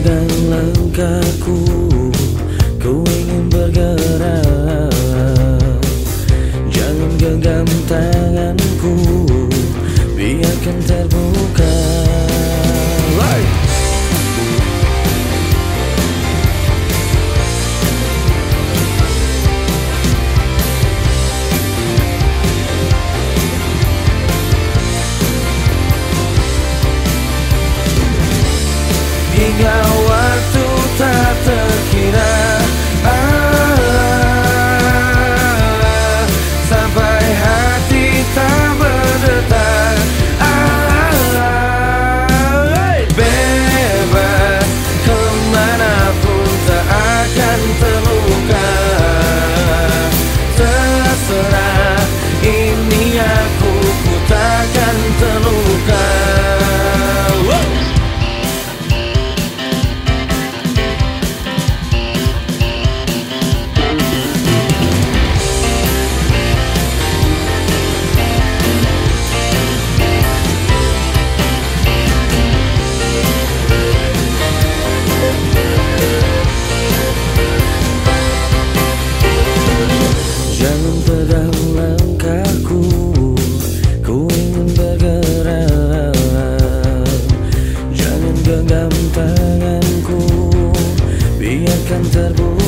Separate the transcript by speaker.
Speaker 1: Pegang langkahku. Ku ingin bergerak. Jangan genggam tanganku. Biarkan terbuka. Right. Terserah. Ini aku ku tanganku Biarkan terbuka